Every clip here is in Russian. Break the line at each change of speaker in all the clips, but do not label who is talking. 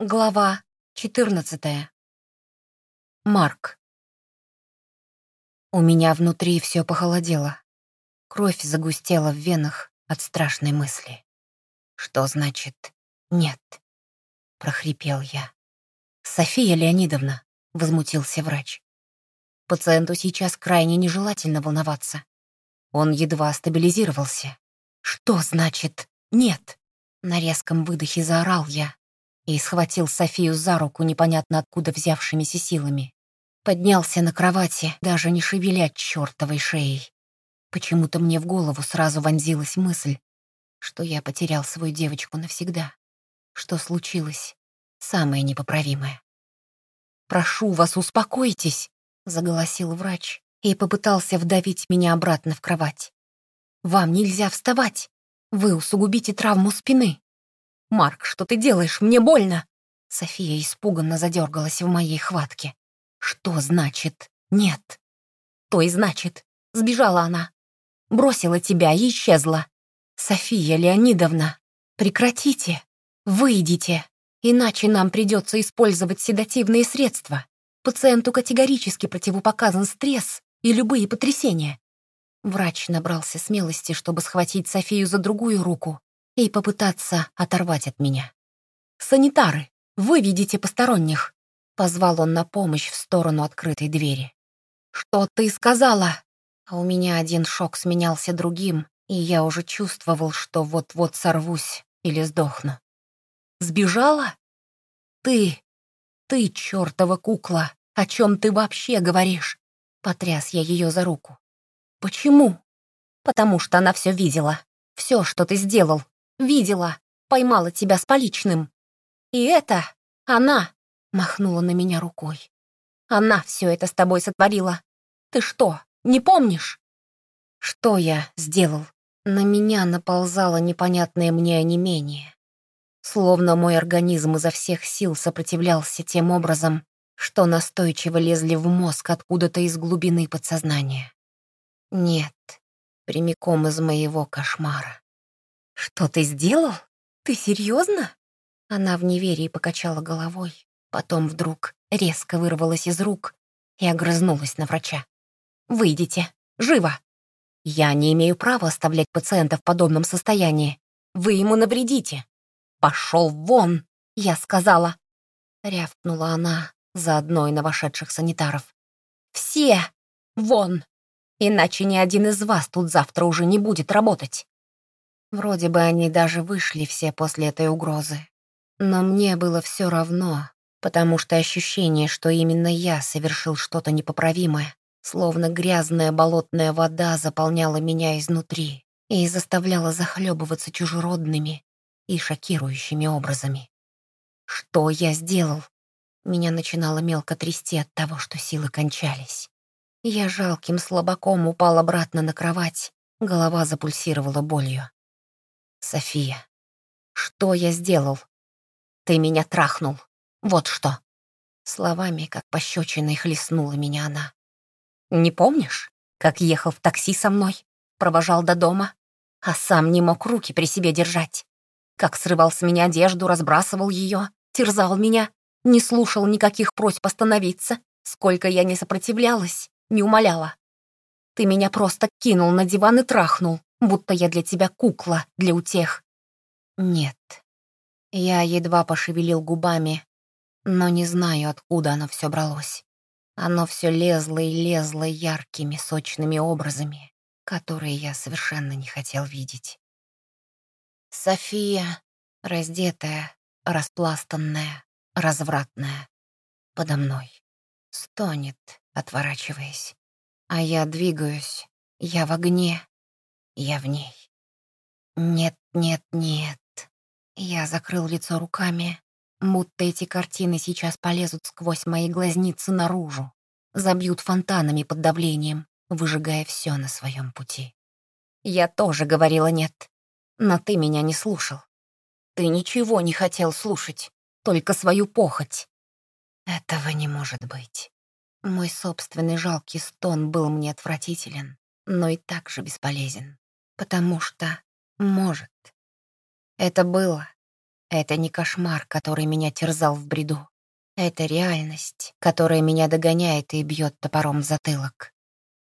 Глава 14. Марк. У меня внутри все похолодело. Кровь загустела в венах от страшной мысли. Что значит «нет»? Прохрипел я. «София Леонидовна», — возмутился врач. Пациенту сейчас крайне нежелательно волноваться. Он едва стабилизировался. «Что значит «нет»?» На резком выдохе заорал я, и схватил Софию за руку непонятно откуда взявшимися силами. Поднялся на кровати, даже не шевеля чертовой шеей. Почему-то мне в голову сразу вонзилась мысль, что я потерял свою девочку навсегда. Что случилось? Самое непоправимое. «Прошу вас, успокойтесь», — заголосил врач и попытался вдавить меня обратно в кровать. «Вам нельзя вставать. Вы усугубите травму спины». «Марк, что ты делаешь? Мне больно!» София испуганно задергалась в моей хватке. «Что значит «нет»?» «То и значит. Сбежала она. Бросила тебя и исчезла. София Леонидовна, прекратите. Выйдите. Иначе нам придется использовать седативные средства. Пациенту категорически противопоказан стресс и любые потрясения». Врач набрался смелости, чтобы схватить Софию за другую руку и попытаться оторвать от меня. «Санитары, выведите посторонних!» — позвал он на помощь в сторону открытой двери. «Что ты сказала?» А у меня один шок сменялся другим, и я уже чувствовал, что вот-вот сорвусь или сдохну. «Сбежала? Ты, ты, чертова кукла, о чем ты вообще говоришь?» Потряс я ее за руку. «Почему?» «Потому что она все видела. Все, что ты сделал, Видела, поймала тебя с поличным. И это она махнула на меня рукой. Она все это с тобой сотворила. Ты что, не помнишь? Что я сделал? На меня наползало непонятное мне онемение. Словно мой организм изо всех сил сопротивлялся тем образом, что настойчиво лезли в мозг откуда-то из глубины подсознания. Нет, прямиком из моего кошмара. «Что ты сделал? Ты серьезно?» Она в неверии покачала головой, потом вдруг резко вырвалась из рук и огрызнулась на врача. «Выйдите! Живо! Я не имею права оставлять пациента в подобном состоянии. Вы ему навредите! Пошел вон!» — я сказала. Рявкнула она за одной на вошедших санитаров. «Все! Вон! Иначе ни один из вас тут завтра уже не будет работать!» Вроде бы они даже вышли все после этой угрозы. Но мне было все равно, потому что ощущение, что именно я совершил что-то непоправимое, словно грязная болотная вода заполняла меня изнутри и заставляла захлебываться чужеродными и шокирующими образами. Что я сделал? Меня начинало мелко трясти от того, что силы кончались. Я жалким слабаком упал обратно на кровать, голова запульсировала болью. София, что я сделал? Ты меня трахнул. Вот что. Словами, как пощечиной, хлестнула меня она. Не помнишь, как ехал в такси со мной, провожал до дома, а сам не мог руки при себе держать? Как срывал с меня одежду, разбрасывал ее, терзал меня, не слушал никаких просьб остановиться, сколько я не сопротивлялась, не умоляла. Ты меня просто кинул на диван и трахнул, будто я для тебя кукла для утех. Нет. Я едва пошевелил губами, но не знаю, откуда оно все бралось. Оно все лезло и лезло яркими, сочными образами, которые я совершенно не хотел видеть. София, раздетая, распластанная, развратная, подо мной, стонет, отворачиваясь. А я двигаюсь, я в огне, я в ней. Нет, нет, нет. Я закрыл лицо руками, будто эти картины сейчас полезут сквозь мои глазницы наружу, забьют фонтанами под давлением, выжигая все на своем пути. Я тоже говорила «нет», но ты меня не слушал. Ты ничего не хотел слушать, только свою похоть. Этого не может быть. Мой собственный жалкий стон был мне отвратителен, но и так же бесполезен потому что может. Это было. Это не кошмар, который меня терзал в бреду. Это реальность, которая меня догоняет и бьет топором в затылок.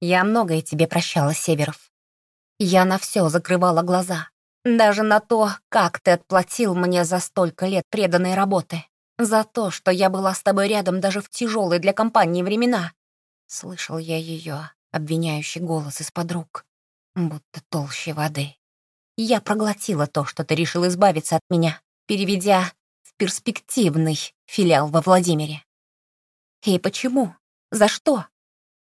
Я многое тебе прощала, Северов. Я на все закрывала глаза. Даже на то, как ты отплатил мне за столько лет преданной работы. За то, что я была с тобой рядом даже в тяжелые для компании времена. Слышал я ее обвиняющий голос из-под рук, будто толще воды. Я проглотила то, что ты решил избавиться от меня, переведя в перспективный филиал во Владимире. И почему? За что?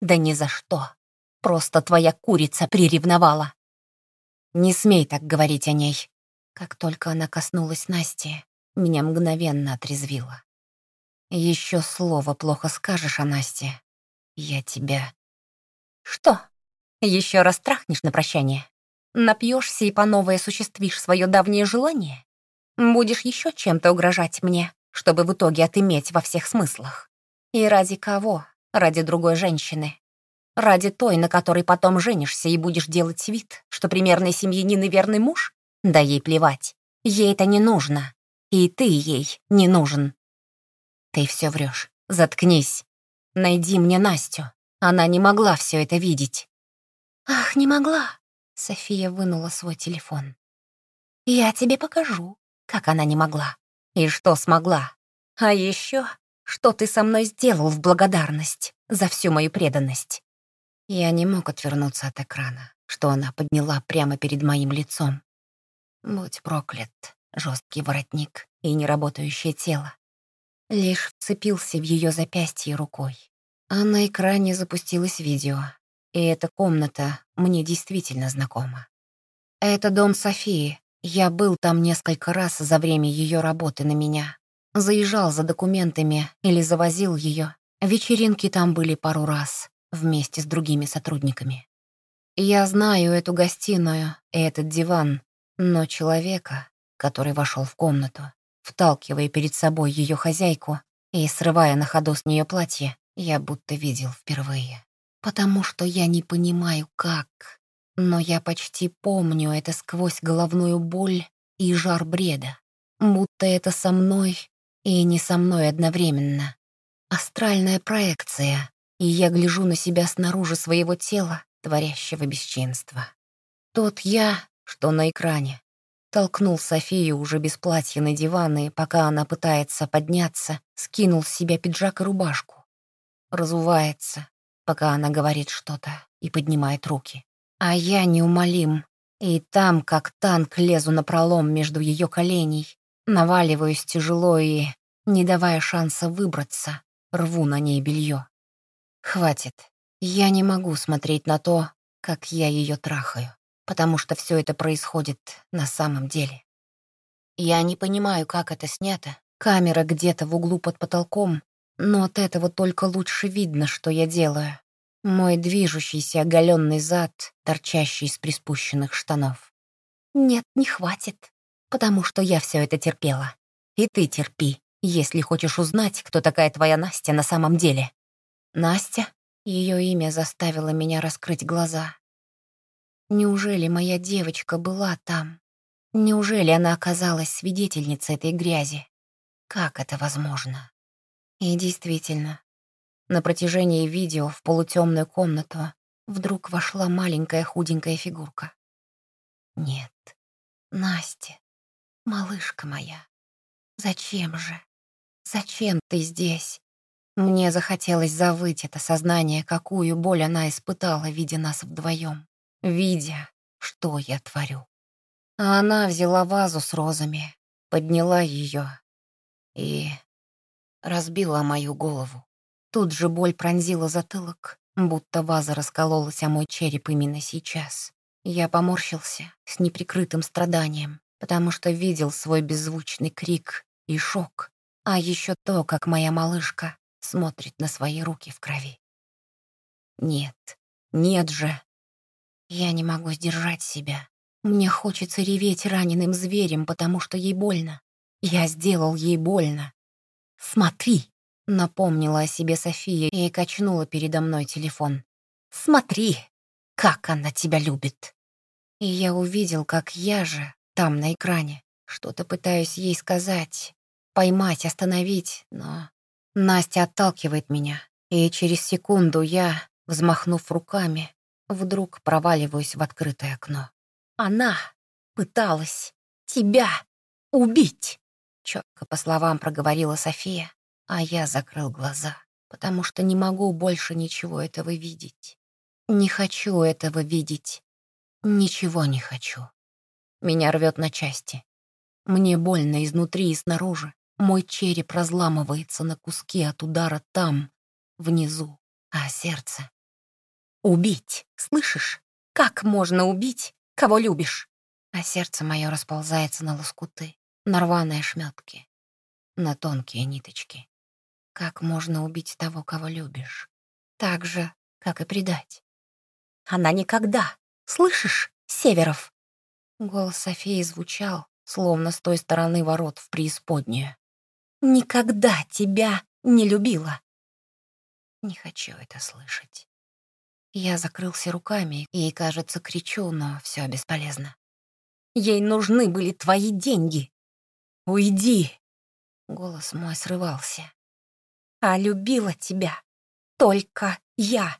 Да ни за что. Просто твоя курица приревновала. Не смей так говорить о ней. Как только она коснулась Насти, меня мгновенно отрезвило. Еще слово плохо скажешь о Насте. Я тебя... Что? Еще раз трахнешь на прощание? Напьешься и по новой осуществишь свое давнее желание? Будешь еще чем-то угрожать мне, чтобы в итоге отыметь во всех смыслах? И ради кого? Ради другой женщины. Ради той, на которой потом женишься и будешь делать вид, что примерный семьянин и верный муж? Да ей плевать. Ей это не нужно. И ты ей не нужен. Ты все врешь. Заткнись. Найди мне Настю. Она не могла все это видеть. Ах, не могла. София вынула свой телефон. Я тебе покажу, как она не могла. И что смогла. А еще, что ты со мной сделал в благодарность за всю мою преданность. Я не мог отвернуться от экрана, что она подняла прямо перед моим лицом. Будь проклят, жесткий воротник и неработающее тело. Лишь вцепился в ее запястье рукой. А на экране запустилось видео, и эта комната мне действительно знакома. Это дом Софии. Я был там несколько раз за время ее работы на меня. Заезжал за документами или завозил ее. Вечеринки там были пару раз, вместе с другими сотрудниками. Я знаю эту гостиную и этот диван, но человека, который вошел в комнату, вталкивая перед собой ее хозяйку и срывая на ходу с нее платье, я будто видел впервые. Потому что я не понимаю, как. Но я почти помню это сквозь головную боль и жар бреда. Будто это со мной и не со мной одновременно. Астральная проекция, и я гляжу на себя снаружи своего тела, творящего бесчинство. Тот я, что на экране, толкнул Софию уже без платья на диван, и пока она пытается подняться, скинул с себя пиджак и рубашку. Разувается, пока она говорит что-то и поднимает руки. А я неумолим, и там, как танк, лезу на пролом между ее коленей, наваливаюсь тяжело и, не давая шанса выбраться, рву на ней белье. Хватит. Я не могу смотреть на то, как я ее трахаю, потому что все это происходит на самом деле. Я не понимаю, как это снято. Камера где-то в углу под потолком, но от этого только лучше видно, что я делаю. Мой движущийся оголенный зад, торчащий из приспущенных штанов. Нет, не хватит, потому что я все это терпела. И ты терпи, если хочешь узнать, кто такая твоя Настя на самом деле. Настя? Ее имя заставило меня раскрыть глаза. Неужели моя девочка была там? Неужели она оказалась свидетельницей этой грязи? Как это возможно? И действительно, на протяжении видео в полутемную комнату вдруг вошла маленькая худенькая фигурка. Нет, Настя, малышка моя, зачем же? Зачем ты здесь? Мне захотелось завыть это сознание, какую боль она испытала, видя нас вдвоем, видя, что я творю. А она взяла вазу с розами, подняла ее и разбила мою голову. Тут же боль пронзила затылок, будто ваза раскололась о мой череп именно сейчас. Я поморщился с неприкрытым страданием, потому что видел свой беззвучный крик и шок, а еще то, как моя малышка смотрит на свои руки в крови. Нет, нет же. Я не могу сдержать себя. Мне хочется реветь раненым зверем, потому что ей больно. Я сделал ей больно. «Смотри!» — напомнила о себе София и качнула передо мной телефон. «Смотри, как она тебя любит!» И я увидел, как я же, там на экране, Что-то пытаюсь ей сказать, поймать, остановить, но Настя отталкивает меня, и через секунду я, взмахнув руками, вдруг проваливаюсь в открытое окно. Она пыталась тебя убить, четко по словам проговорила София, а я закрыл глаза, потому что не могу больше ничего этого видеть. Не хочу этого видеть. Ничего не хочу. Меня рвет на части. Мне больно изнутри и снаружи. Мой череп разламывается на куски от удара там, внизу, а сердце... Убить, слышишь? Как можно убить, кого любишь? А сердце мое расползается на лоскуты, на рваные шметки, на тонкие ниточки. Как можно убить того, кого любишь? Так же, как и предать. Она никогда, слышишь, Северов? Голос Софии звучал, словно с той стороны ворот в преисподнюю. «Никогда тебя не любила!» Не хочу это слышать. Я закрылся руками и, кажется, кричу, но все бесполезно. Ей нужны были твои деньги. Уйди. Голос мой срывался. А любила тебя только я.